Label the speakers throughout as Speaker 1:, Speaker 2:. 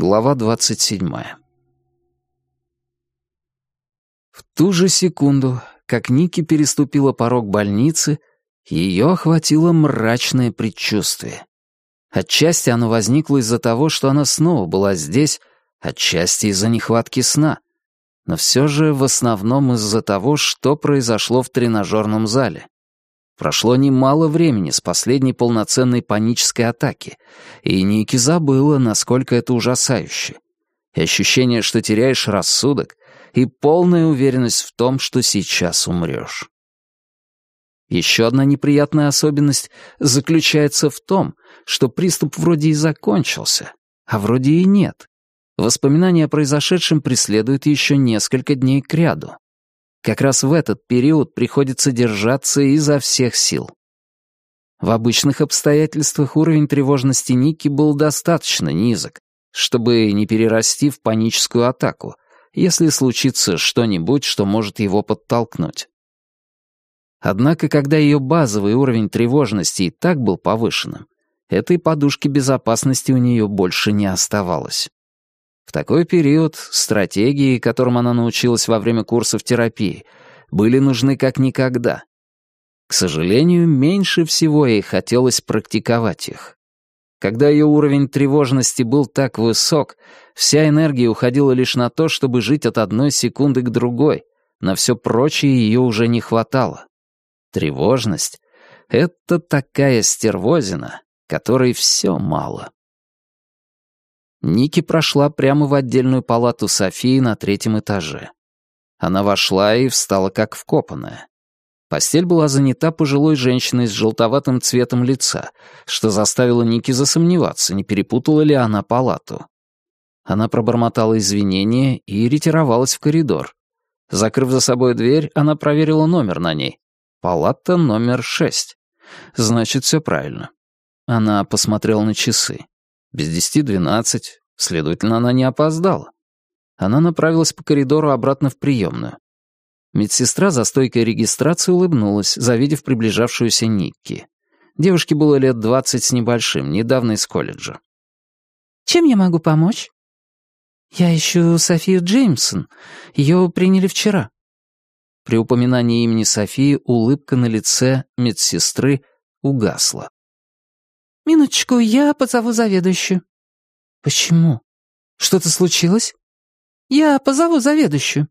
Speaker 1: Глава 27. В ту же секунду, как Ники переступила порог больницы, ее охватило мрачное предчувствие. Отчасти оно возникло из-за того, что она снова была здесь, отчасти из-за нехватки сна. Но все же в основном из-за того, что произошло в тренажерном зале. Прошло немало времени с последней полноценной панической атаки, и Ники забыла, насколько это ужасающе. И ощущение, что теряешь рассудок, и полная уверенность в том, что сейчас умрешь. Еще одна неприятная особенность заключается в том, что приступ вроде и закончился, а вроде и нет. Воспоминания о произошедшем преследуют еще несколько дней кряду. Как раз в этот период приходится держаться изо всех сил. В обычных обстоятельствах уровень тревожности Ники был достаточно низок, чтобы не перерасти в паническую атаку, если случится что-нибудь, что может его подтолкнуть. Однако, когда ее базовый уровень тревожности и так был повышенным, этой подушки безопасности у нее больше не оставалось. В такой период стратегии, которым она научилась во время курсов терапии, были нужны как никогда. К сожалению, меньше всего ей хотелось практиковать их. Когда ее уровень тревожности был так высок, вся энергия уходила лишь на то, чтобы жить от одной секунды к другой, на все прочее ее уже не хватало. Тревожность — это такая стервозина, которой все мало. Ники прошла прямо в отдельную палату Софии на третьем этаже. Она вошла и встала как вкопанная. Постель была занята пожилой женщиной с желтоватым цветом лица, что заставило Ники засомневаться, не перепутала ли она палату. Она пробормотала извинения и ретировалась в коридор. Закрыв за собой дверь, она проверила номер на ней. Палата номер шесть. Значит, все правильно. Она посмотрела на часы. Без десяти двенадцать, следовательно, она не опоздала. Она направилась по коридору обратно в приемную. Медсестра за стойкой регистрации улыбнулась, завидев приближавшуюся Никки. Девушке было лет двадцать с небольшим, недавно из колледжа.
Speaker 2: «Чем я могу помочь?» «Я ищу Софию Джеймсон. Ее приняли вчера».
Speaker 1: При упоминании имени Софии улыбка на лице медсестры угасла.
Speaker 2: «Минуточку, я позову заведующую».
Speaker 1: «Почему? Что-то случилось?»
Speaker 2: «Я позову заведующую».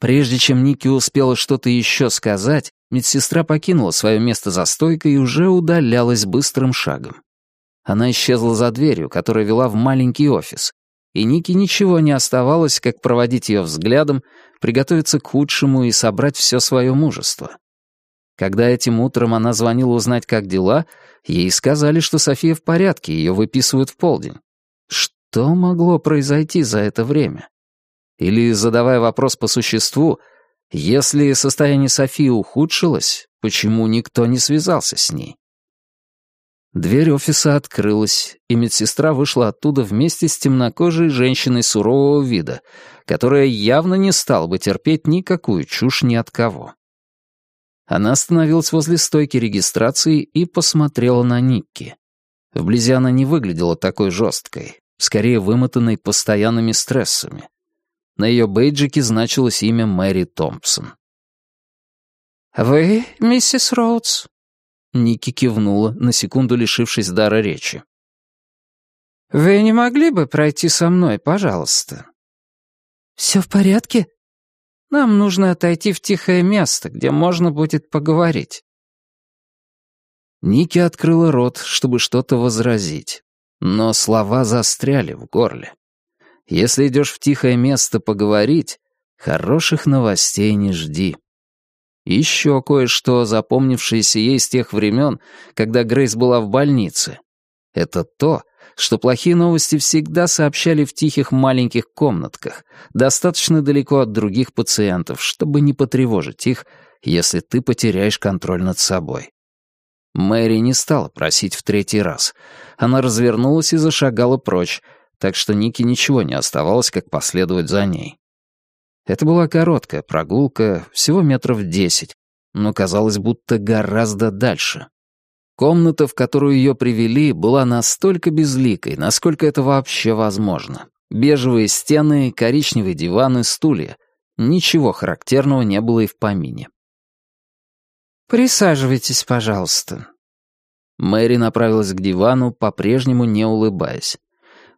Speaker 1: Прежде чем Ники успела что-то еще сказать, медсестра покинула свое место за стойкой и уже удалялась быстрым шагом. Она исчезла за дверью, которая вела в маленький офис, и Ники ничего не оставалось, как проводить ее взглядом, приготовиться к худшему и собрать все свое мужество. Когда этим утром она звонила узнать, как дела, ей сказали, что София в порядке, ее выписывают в полдень. Что могло произойти за это время? Или, задавая вопрос по существу, если состояние Софии ухудшилось, почему никто не связался с ней? Дверь офиса открылась, и медсестра вышла оттуда вместе с темнокожей женщиной сурового вида, которая явно не стала бы терпеть никакую чушь ни от кого. Она остановилась возле стойки регистрации и посмотрела на Никки. Вблизи она не выглядела такой жесткой, скорее вымотанной постоянными стрессами. На ее бейджике значилось имя Мэри Томпсон.
Speaker 2: «Вы, миссис Роудс?»
Speaker 1: Ники кивнула, на секунду лишившись дара речи.
Speaker 2: «Вы не могли бы пройти со мной, пожалуйста?»
Speaker 1: «Все в порядке?»
Speaker 2: Нам нужно отойти в тихое место, где можно будет поговорить».
Speaker 1: Ники открыла рот, чтобы что-то возразить, но слова застряли в горле. Если идешь в тихое место поговорить, хороших новостей не жди. Еще кое-что, запомнившееся ей с тех времен, когда Грейс была в больнице. Это то, что плохие новости всегда сообщали в тихих маленьких комнатках, достаточно далеко от других пациентов, чтобы не потревожить их, если ты потеряешь контроль над собой. Мэри не стала просить в третий раз. Она развернулась и зашагала прочь, так что Нике ничего не оставалось, как последовать за ней. Это была короткая прогулка, всего метров десять, но казалось, будто гораздо дальше. Комната, в которую ее привели, была настолько безликой, насколько это вообще возможно. Бежевые стены, коричневые диваны, стулья. Ничего характерного не было и в помине.
Speaker 2: «Присаживайтесь, пожалуйста».
Speaker 1: Мэри направилась к дивану, по-прежнему не улыбаясь.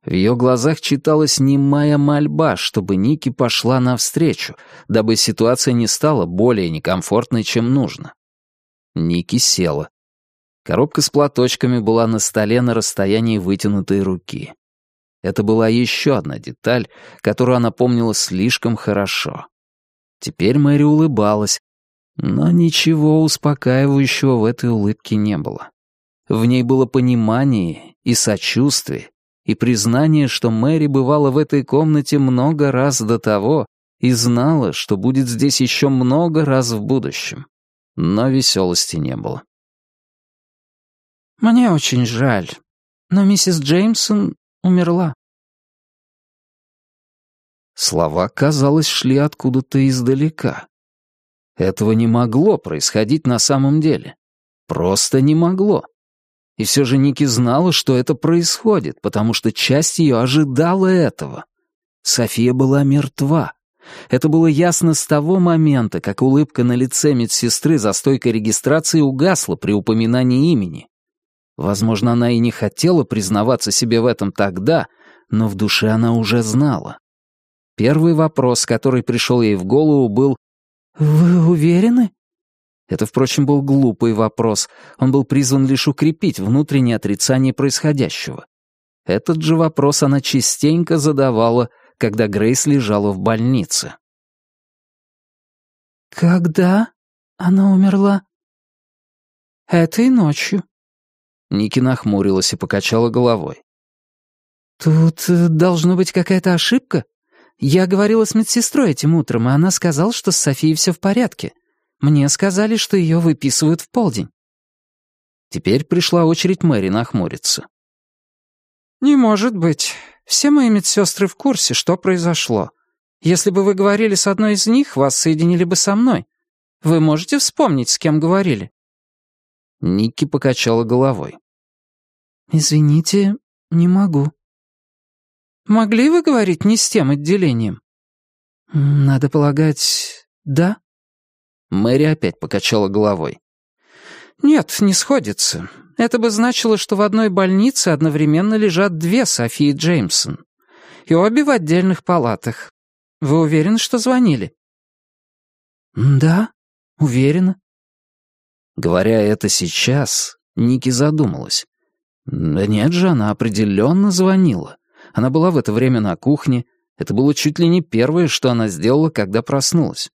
Speaker 1: В ее глазах читалась немая мольба, чтобы Ники пошла навстречу, дабы ситуация не стала более некомфортной, чем нужно. Ники села. Коробка с платочками была на столе на расстоянии вытянутой руки. Это была еще одна деталь, которую она помнила слишком хорошо. Теперь Мэри улыбалась, но ничего успокаивающего в этой улыбке не было. В ней было понимание и сочувствие, и признание, что Мэри бывала в этой комнате много раз до того и знала, что будет здесь еще много раз в будущем. Но веселости не было.
Speaker 2: «Мне очень жаль, но миссис Джеймсон умерла».
Speaker 1: Слова, казалось, шли откуда-то издалека. Этого не могло происходить на самом деле. Просто не могло. И все же Ники знала, что это происходит, потому что часть ее ожидала этого. София была мертва. Это было ясно с того момента, как улыбка на лице медсестры за стойкой регистрации угасла при упоминании имени. Возможно, она и не хотела признаваться себе в этом тогда, но в душе она уже знала. Первый вопрос, который пришел ей в голову, был
Speaker 2: «Вы уверены?»
Speaker 1: Это, впрочем, был глупый вопрос. Он был призван лишь укрепить внутреннее отрицание происходящего. Этот же вопрос она частенько задавала, когда Грейс лежала в больнице.
Speaker 2: «Когда она умерла?» «Этой ночью»,
Speaker 1: Ники нахмурилась и покачала головой.
Speaker 2: «Тут э, должно быть какая-то ошибка. Я говорила с медсестрой этим утром, и она сказала, что с Софией все в порядке. Мне сказали, что ее выписывают в полдень».
Speaker 1: Теперь пришла очередь Мэри нахмуриться.
Speaker 2: «Не может быть. Все мои медсестры в курсе, что произошло. Если бы вы говорили с одной из них, вас соединили бы со мной. Вы можете вспомнить, с кем говорили?»
Speaker 1: Никки покачала головой.
Speaker 2: «Извините, не могу». «Могли вы говорить не с тем отделением?» «Надо полагать, да».
Speaker 1: Мэри опять покачала головой.
Speaker 2: «Нет, не сходится. Это бы значило, что в одной больнице одновременно лежат две Софии Джеймсон. И обе в отдельных палатах. Вы уверены, что звонили?»
Speaker 1: «Да, уверена», Говоря это сейчас, Ники задумалась. Да нет же, она определенно звонила. Она была в это время на кухне. Это было чуть ли не первое, что она сделала, когда проснулась.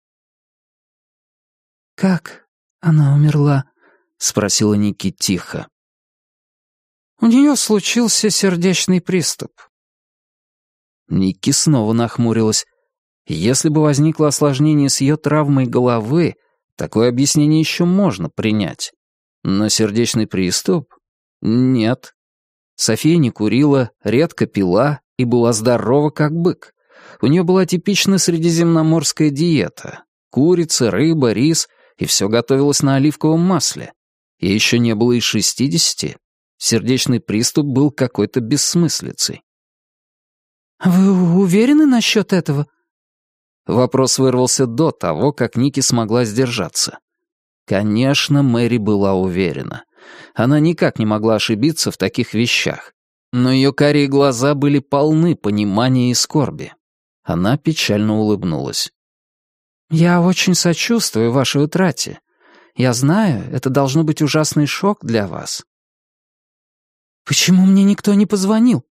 Speaker 2: «Как она умерла?» — спросила Ники тихо. «У нее случился сердечный приступ».
Speaker 1: Ники снова нахмурилась. Если бы возникло осложнение с ее травмой головы, Такое объяснение еще можно принять. Но сердечный приступ? Нет. София не курила, редко пила и была здорова как бык. У нее была типичная средиземноморская диета. Курица, рыба, рис, и все готовилось на оливковом масле. Ей еще не было и шестидесяти. Сердечный приступ был какой-то бессмыслицей.
Speaker 2: «Вы уверены насчет этого?»
Speaker 1: Вопрос вырвался до того, как Ники смогла сдержаться. Конечно, Мэри была уверена. Она никак не могла ошибиться в таких вещах. Но ее карие глаза были полны понимания и скорби. Она печально улыбнулась.
Speaker 2: «Я очень сочувствую вашей утрате. Я знаю, это должно быть ужасный шок для вас». «Почему мне никто не позвонил?»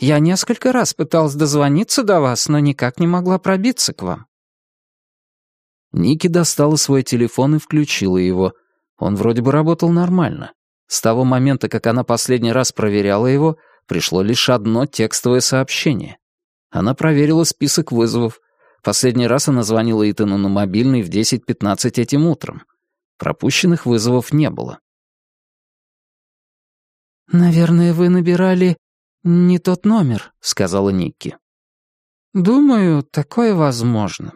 Speaker 2: Я несколько раз пыталась дозвониться до вас, но никак не могла пробиться к вам».
Speaker 1: Ники достала свой телефон и включила его. Он вроде бы работал нормально. С того момента, как она последний раз проверяла его, пришло лишь одно текстовое сообщение. Она проверила список вызовов. Последний раз она звонила Итану на мобильный в 10.15 этим утром. Пропущенных вызовов не было.
Speaker 2: «Наверное, вы набирали «Не тот номер», — сказала Никки. «Думаю, такое возможно».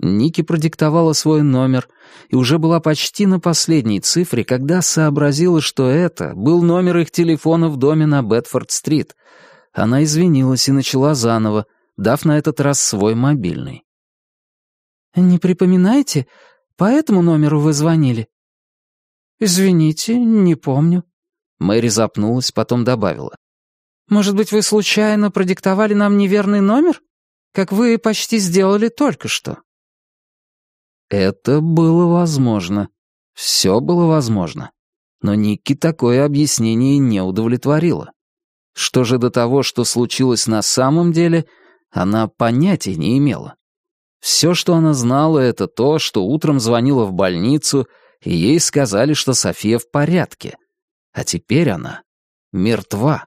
Speaker 1: Ники продиктовала свой номер и уже была почти на последней цифре, когда сообразила, что это был номер их телефона в доме на Бетфорд-стрит. Она извинилась и начала заново, дав на этот раз свой мобильный.
Speaker 2: «Не припоминаете, по этому номеру вы звонили?» «Извините, не помню».
Speaker 1: Мэри запнулась, потом добавила.
Speaker 2: «Может быть, вы случайно продиктовали нам неверный номер? Как вы почти сделали только что?»
Speaker 1: Это было возможно. Все было возможно. Но Никки такое объяснение не удовлетворило. Что же до того, что случилось на самом деле, она понятия не имела. Все, что она знала, это то, что утром звонила в больницу, и ей сказали, что София в порядке. А теперь она мертва.